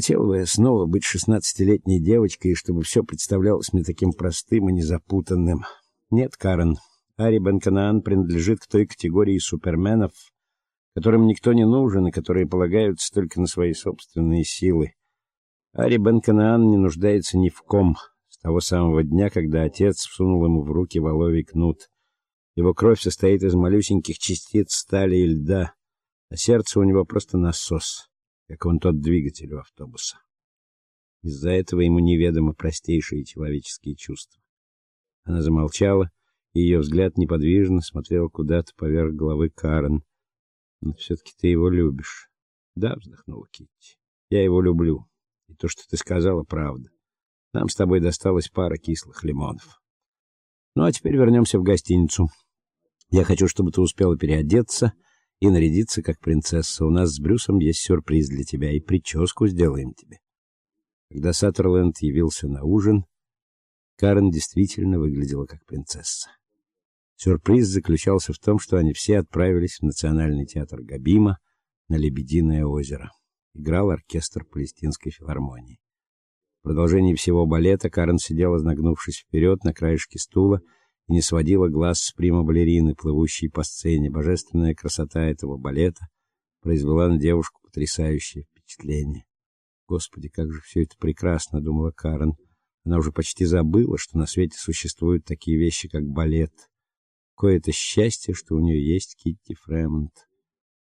Хотела бы я снова быть шестнадцатилетней девочкой, и чтобы все представлялось мне таким простым и незапутанным. Нет, Карен, Ари Бенканаан принадлежит к той категории суперменов, которым никто не нужен и которые полагаются только на свои собственные силы. Ари Бенканаан не нуждается ни в ком с того самого дня, когда отец всунул ему в руки воловий кнут. Его кровь состоит из малюсеньких частиц стали и льда, а сердце у него просто насос, как он тот двигатель у автобуса. Из-за этого ему неведомы простейшие человеческие чувства. Она замолчала, и ее взгляд неподвижно смотрел куда-то поверх головы Карен. Но все таки ты его любишь. Да, вздохнула Китти. Я его люблю. И то, что ты сказала, правда. Нам с тобой досталась пара кислых лимонов. Ну а теперь вернемся в гостиницу. Я хочу, чтобы ты успела переодеться и нарядиться как принцесса. У нас с Брюсом есть сюрприз для тебя и прическу сделаем тебе. Когда Саттерленд явился на ужин, Карен действительно выглядела как принцесса. Сюрприз заключался в том, что они все отправились в Национальный театр Габима на Лебединое озеро. Играл оркестр Палестинской филармонии. В продолжении всего балета Карен сидела, нагнувшись вперед на краешке стула и не сводила глаз с прима-балерины, плывущей по сцене. Божественная красота этого балета произвела на девушку потрясающее впечатление. Господи, как же все это прекрасно, думала Карен. Она уже почти забыла, что на свете существуют такие вещи, как балет. Какое-то счастье, что у нее есть Китти Фремонт.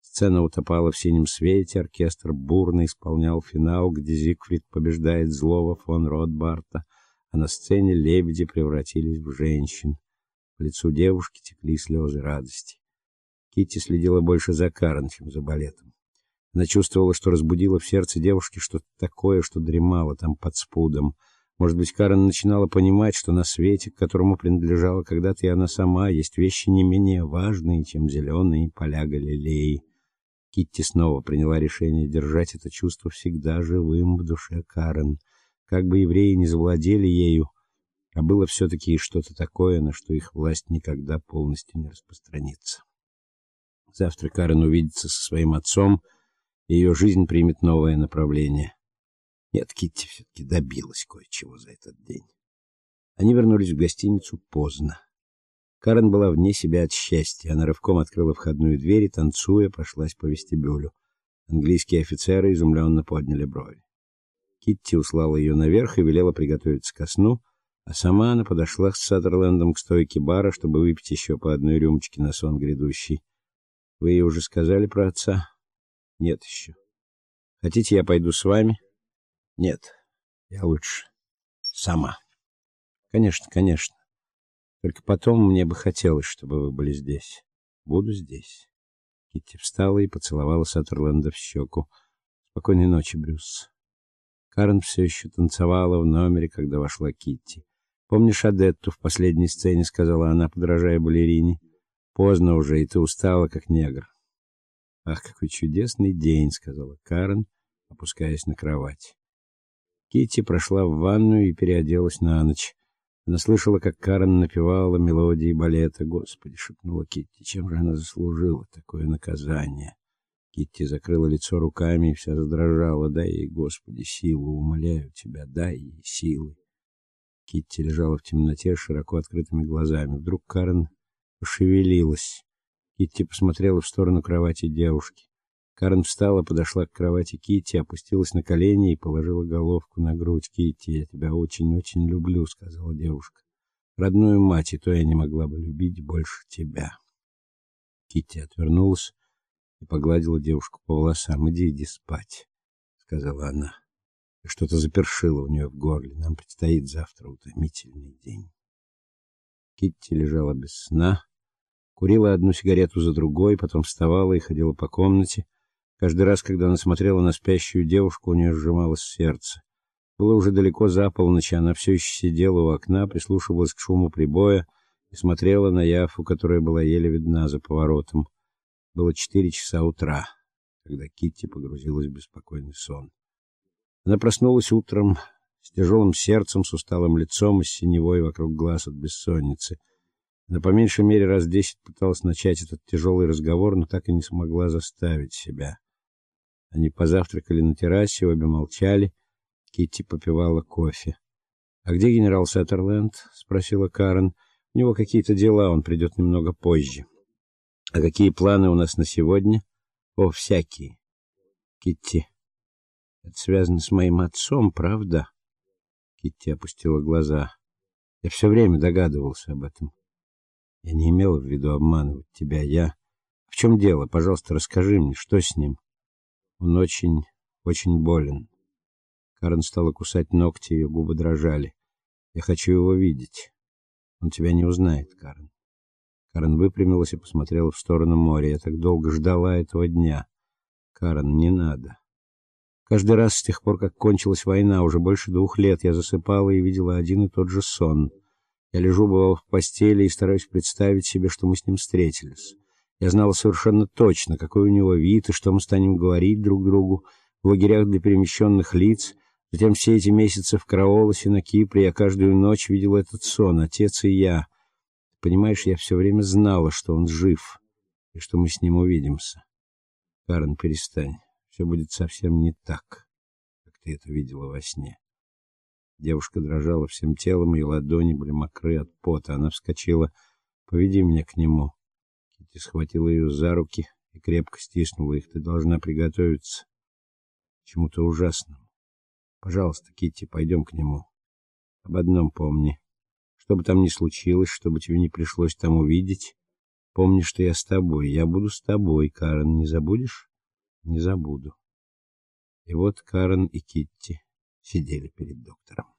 Сцена утопала в синем свете, оркестр бурно исполнял финал, где Зигфрид побеждает злого фон Ротбарта, а на сцене лебеди превратились в женщин. По лицу девушки текли слезы радости. Китти следила больше за Карен, чем за балетом. Она чувствовала, что разбудила в сердце девушки что-то такое, что дремало там под спудом. Может быть, Карен начинала понимать, что на свете, к которому принадлежала когда-то и она сама, есть вещи не менее важные, чем зеленые поля Галилеи. Китти снова приняла решение держать это чувство всегда живым в душе Карен. Как бы евреи не завладели ею, а было все таки что-то такое, на что их власть никогда полностью не распространится. Завтра Карен увидится со своим отцом, и ее жизнь примет новое направление. Нет, Китти все-таки добилась кое-чего за этот день. Они вернулись в гостиницу поздно. Карен была вне себя от счастья. Она рывком открыла входную дверь и, танцуя, прошлась по вестибюлю. Английские офицеры изумленно подняли брови. Китти услала ее наверх и велела приготовиться ко сну, а сама она подошла с Саттерлендом к стойке бара, чтобы выпить еще по одной рюмочке на сон грядущий. Вы ей уже сказали про отца? Нет еще. Хотите, я пойду с вами? Нет, я лучше сама. Конечно, конечно. Только потом мне бы хотелось, чтобы вы были здесь. Буду здесь. Китти встала и поцеловала Саттерленда в щеку. Спокойной ночи, Брюс. Карен все еще танцевала в номере, когда вошла Китти. Помнишь Адетту в последней сцене, сказала она, подражая балерине. Поздно уже, и ты устала как негр. Ах, какой чудесный день, сказала Карен, опускаясь на кровать. Китти прошла в ванную и переоделась на ночь. Она слышала, как Карен напевала мелодии балета. "Господи", шепнула Китти, "чем же она заслужила такое наказание?" Китти закрыла лицо руками и вся задрожала. "Дай ей, Господи, силу, умоляю тебя, дай ей силы". Китти лежала в темноте с широко открытыми глазами. Вдруг Карен пошевелилась. Китти посмотрела в сторону кровати девушки. Карен встала, подошла к кровати Кити, опустилась на колени и положила головку на грудь Кити. "Я тебя очень-очень люблю", сказала девушка. "Родную мать и то я не могла бы любить больше тебя". Кити отвернулась и погладила девушку по волосам. "Иди, иди спать", сказала она. Что-то запершило у нее в горле. Нам предстоит завтра утомительный день. Китти лежала без сна, курила одну сигарету за другой, потом вставала и ходила по комнате. Каждый раз, когда она смотрела на спящую девушку, у нее сжималось сердце. Было уже далеко за полночь, она все еще сидела у окна, прислушивалась к шуму прибоя и смотрела на Яфу, которая была еле видна за поворотом. Было четыре часа утра, когда Китти погрузилась в беспокойный сон. Она проснулась утром с тяжелым сердцем, с усталым лицом и синевой вокруг глаз от бессонницы. Она по меньшей мере раз десять пыталась начать этот тяжелый разговор, но так и не смогла заставить себя. Они позавтракали на террасе, обе молчали. Китти попивала кофе. А где генерал Саттерленд? спросила Карен. У него какие-то дела, он придет немного позже. А какие планы у нас на сегодня? О, всякие. Китти. Это связано с моим отцом, правда? Китти опустила глаза. Я все время догадывался об этом. Я не имела в виду обманывать тебя. Я В чем дело? Пожалуйста, расскажи мне, что с ним? Он очень, очень болен. Карен стала кусать ногти, ее губы дрожали. Я хочу его видеть. Он тебя не узнает, Карен. Карен выпрямилась и посмотрела в сторону моря. Я так долго ждала этого дня. Карен, не надо. Каждый раз с тех пор, как кончилась война, уже больше двух лет, я засыпала и видела один и тот же сон. Я лежу бывало в постели и стараюсь представить себе, что мы с ним встретились. Я знала совершенно точно, какой у него вид и что мы станем говорить друг другу в лагерях для перемещенных лиц. Затем все эти месяцы в Караолосе на Кипре я каждую ночь видела этот сон, отец и я. Понимаешь, я все время знала, что он жив и что мы с ним увидимся. Карен, перестань. Все будет совсем не так, как ты это видела во сне. Девушка дрожала всем телом, и ладони были мокры от пота. Она вскочила. "Поведи меня к нему". Кити схватила ее за руки и крепко стиснула их. "Ты должна приготовиться к чему-то ужасному. Пожалуйста, Кити, пойдем к нему. Об одном помни. Что бы там ни случилось, чтобы тебе не пришлось там увидеть, помни, что я с тобой. Я буду с тобой, Карен, не забудешь? Не забуду. И вот Карен и Китти сидели перед доктором.